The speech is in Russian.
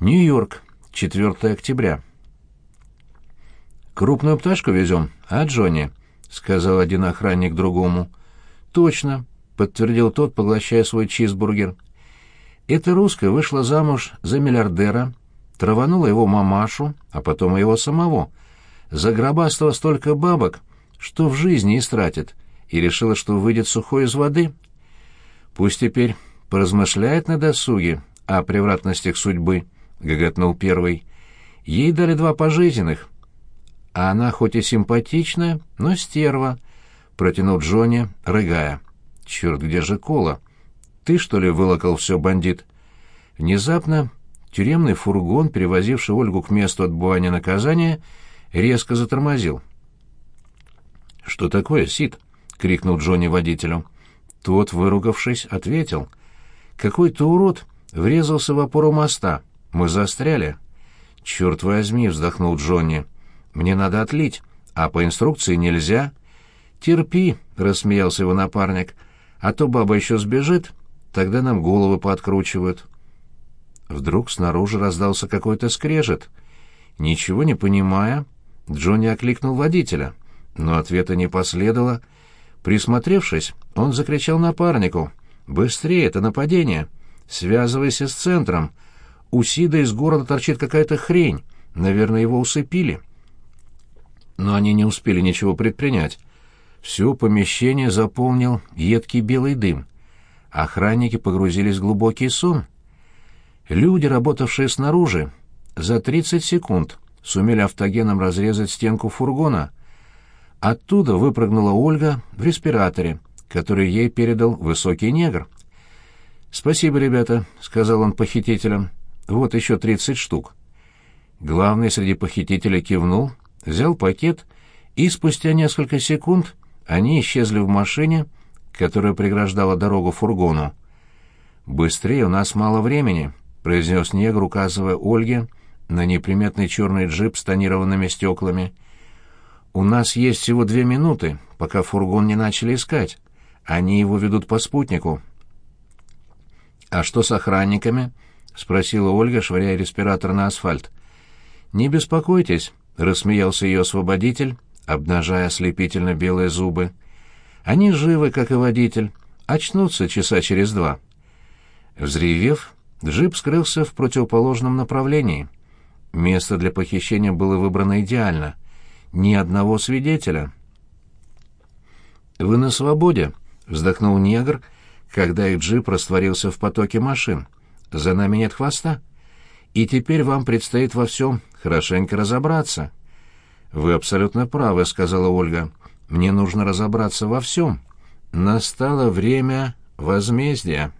Нью-Йорк, 4 октября. «Крупную пташку везем, а, Джонни?» — сказал один охранник другому. «Точно», — подтвердил тот, поглощая свой чизбургер. «Эта русская вышла замуж за миллиардера, траванула его мамашу, а потом и его самого. Загробастала столько бабок, что в жизни истратит, и решила, что выйдет сухой из воды. Пусть теперь поразмышляет на досуге о превратностях судьбы». — гоготнул первый. «Ей дали два пожизненных. А она хоть и симпатичная, но стерва», — протянул Джонни, рыгая. «Черт, где же Кола? Ты, что ли, вылокал все, бандит?» Внезапно тюремный фургон, перевозивший Ольгу к месту отбывания наказания, резко затормозил. «Что такое, Сид?» — крикнул Джонни водителю. Тот, выругавшись, ответил. «Какой-то урод врезался в опору моста». Мы застряли. Черт возьми, вздохнул Джонни. Мне надо отлить, а по инструкции нельзя. Терпи, рассмеялся его напарник. А то баба еще сбежит, тогда нам головы пооткручивают. Вдруг снаружи раздался какой-то скрежет. Ничего не понимая, Джонни окликнул водителя, но ответа не последовало. Присмотревшись, он закричал напарнику. «Быстрее, это нападение! Связывайся с центром!» У Сида из города торчит какая-то хрень. Наверное, его усыпили. Но они не успели ничего предпринять. Все помещение заполнил едкий белый дым. Охранники погрузились в глубокий сон. Люди, работавшие снаружи, за 30 секунд сумели автогеном разрезать стенку фургона. Оттуда выпрыгнула Ольга в респираторе, который ей передал высокий негр. «Спасибо, ребята», — сказал он похитителям. Вот еще тридцать штук. Главный среди похитителей кивнул, взял пакет, и спустя несколько секунд они исчезли в машине, которая преграждала дорогу фургону. «Быстрее, у нас мало времени», — произнес негр, указывая Ольге на неприметный черный джип с тонированными стеклами. «У нас есть всего две минуты, пока фургон не начали искать. Они его ведут по спутнику». «А что с охранниками?» — спросила Ольга, швыряя респиратор на асфальт. «Не беспокойтесь», — рассмеялся ее освободитель, обнажая ослепительно белые зубы. «Они живы, как и водитель. Очнутся часа через два». Взревев, джип скрылся в противоположном направлении. Место для похищения было выбрано идеально. Ни одного свидетеля. «Вы на свободе», — вздохнул негр, когда их джип растворился в потоке машин. За нами нет хвоста. И теперь вам предстоит во всем хорошенько разобраться. Вы абсолютно правы, сказала Ольга. Мне нужно разобраться во всем. Настало время возмездия.